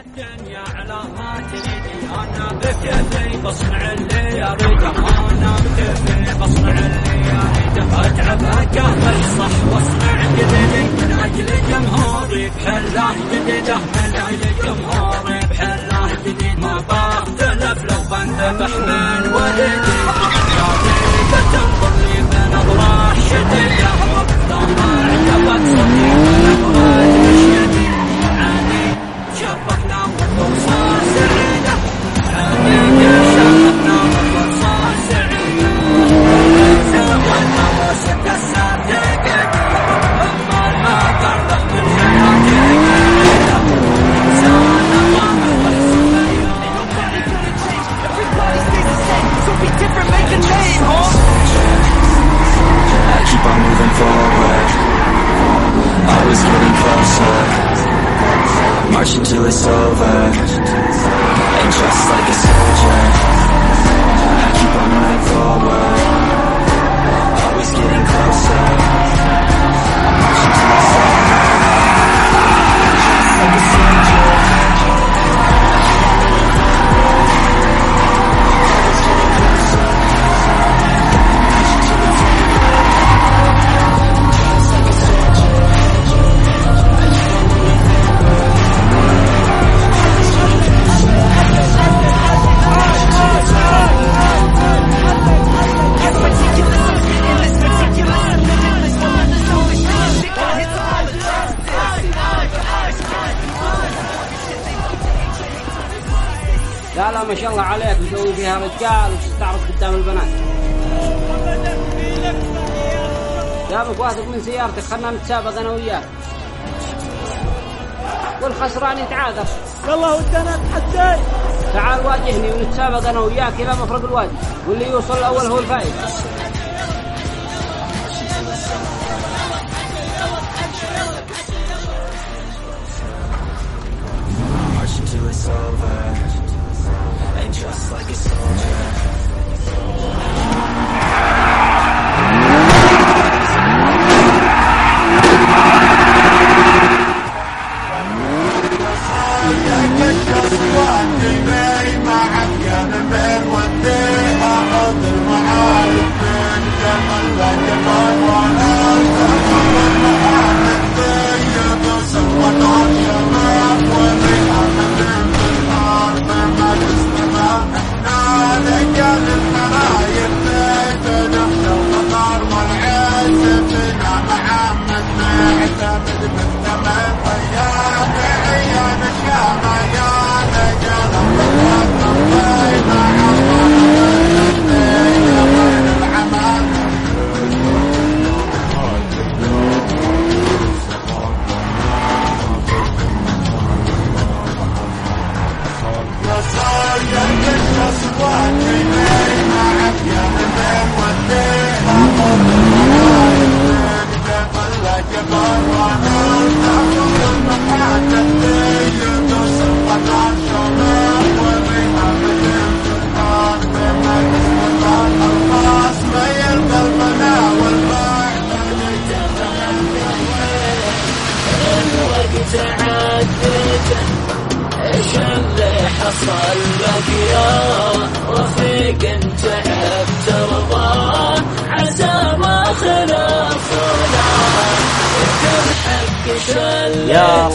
الدنيا على ما تريدي أنا بكيفي بصنع اللي اريده أتعب أكمل صح وأصنع جديد من أجل جمهوري بحله جديدة. من أجل جمهوري بحله جديد ما بختلف لو بنذبح من ولدي. Till it's over ما شاء الله عليك مسوي فيها رجال وتستعرض قدام البنات. جابك واثق من سيارتك خلنا نتسابق أنا وياك. والخسران يتعاذر يلا ودنا نتحدى. تعال واجهني ونتسابق أنا وياك إلى مفرق الوادي. واللي يوصل الأول هو الفائز it's over just like a soldier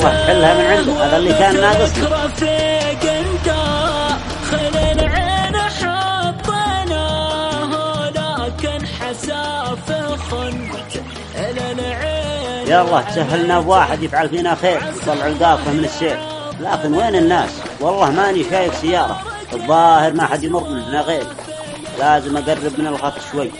الله حلها من عندك هذا اللي كان خنت العين يلا تسهلنا بواحد يفعل فينا خير يطلع القافة من السير لكن وين الناس؟ والله ماني شايف سيارة. الظاهر ما حد يمر مننا غير. لازم أقرب من الخط شوي.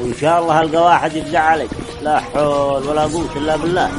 وإن شاء الله ألقى واحد يفزع علي. لا حول ولا قوة إلا بالله.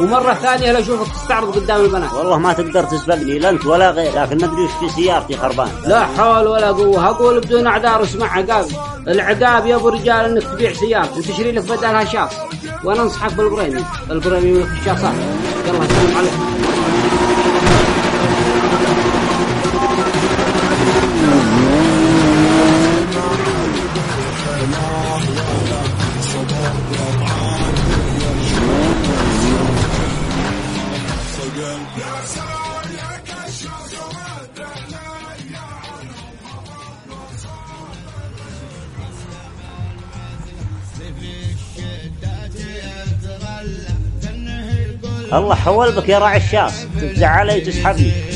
ومرة ثانية لأشوفك تستعرض قدام البنات. والله ما تقدر تسبقني لا أنت ولا غير لكن ما أدري في سيارتي خربان. لا حول ولا قوة. أقول بدون أعذار اسمع عقاب العقاب يا أبو رجال أنك تبيع سيارتي وتشري لك بدلها شاص. وأنا أنصحك بالبريمي. البريمي من الشاصات. يلا سلم عليكم. الله حول بك يا راعي الشاص تفزع علي وتسحبني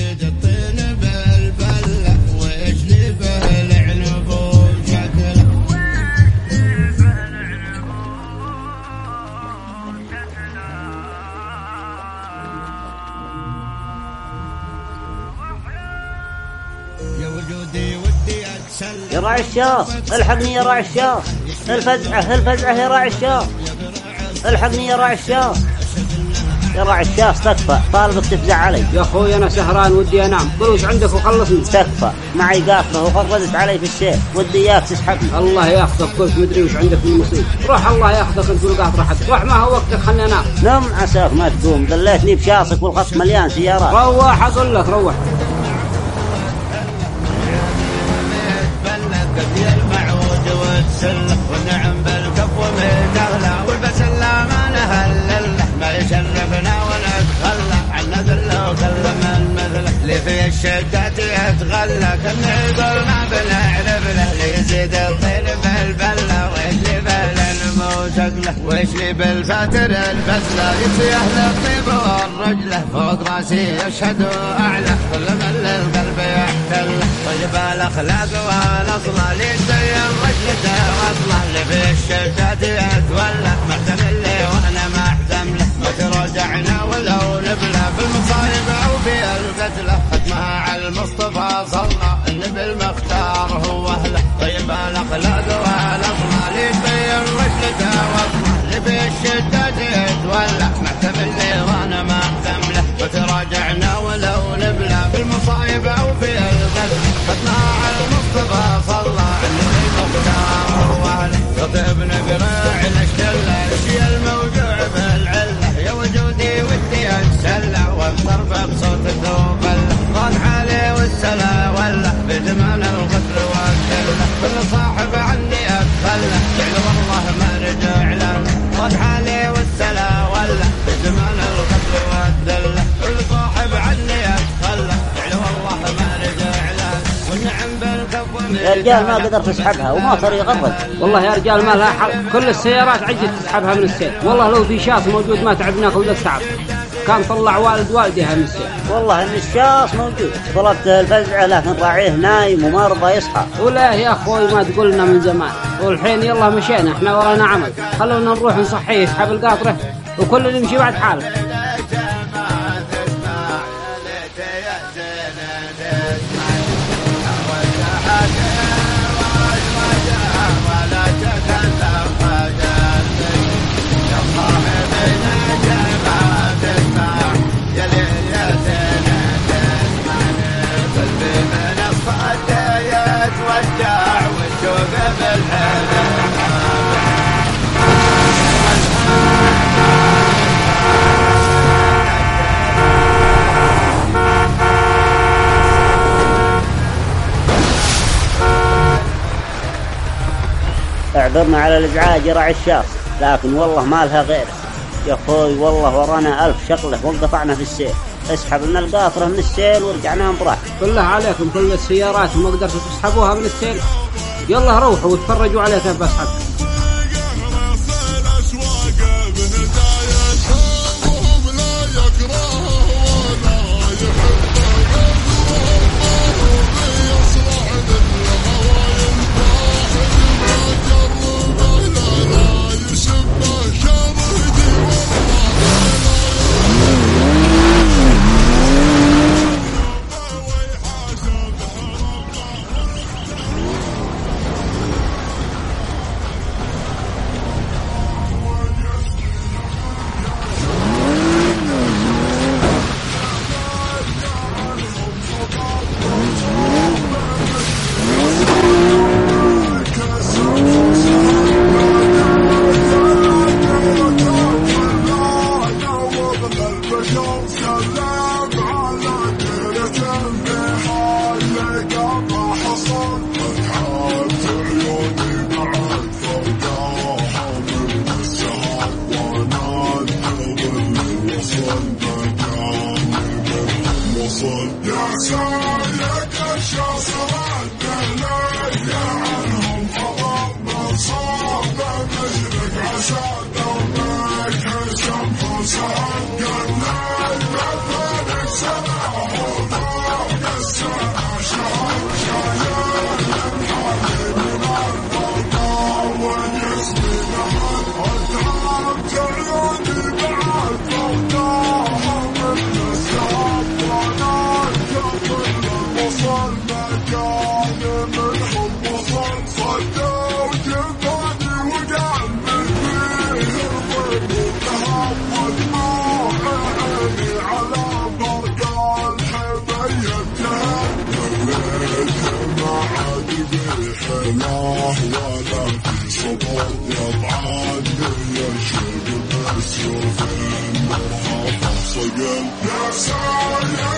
راعي الشاص الحقني يا راعي الشاص الفزعة الفزعة يا راعي الشاص الحقني يا راعي الشاص يا راعي الشاص تكفى. طالبك تفزع علي. يا أخوي أنا سهران ودي أنام. قل وش عندك وخلصني. تكفى. معي قافلة وغردت علي في السيف ودي إياك تسحبني. الله ياخذك قلت مدري وش عندك من مصيبة روح الله ياخذك انت والقاط راحتك. روح ما هو وقتك خلنا نام. نم عساك ما تقوم. دليتني بشاصك والخط مليان سيارات. روح أقول لك روح. كنا يقول ما له اللي يزيد الطين بالبلة وإيش لي بالنمو شكله وإيش لي بالفاتر البسلة يصيح للطيب والرجلة فوق راسي يشهد أعلى. كل من للقلب يحتله طيب الأخلاق والأصلة اللي تبين رجلته وأصله اللي في الشدات يتولى محتمل لي وأنا ما أحتم له ما تراجعنا ولو نبله في المصايب أو في القتلة ختمها على المصطفى صلى. يا رجال ما قدرت اسحبها وما طريق الرد والله يا رجال ما لها حل كل السيارات عجت تسحبها من السير. والله لو في شاص موجود ما تعبناك ولا تعب كان طلع والد والدها من السير. والله إن الشاص موجود. طلبته الفزعه لكن راعيه نايم وما رضى يصحى. ولا يا أخوي ما تقولنا من زمان. والحين يلا مشينا إحنا ورانا عمل. خلونا نروح نصحيه يسحب القاطره وكل اللي يمشي بعد حاله. اعذرنا على الإزعاج يا راعي الشاص لكن والله ما لها غيره يا أخوي والله ورانا ألف شغلة وانقطعنا في السير اسحب لنا القاطرة من السيل ورجعنا براحتك بالله عليكم كل السيارات وما قدرتوا تسحبوها من السير يلا روحوا وتفرجوا عليها كيف بسحبها Girl. Your soul.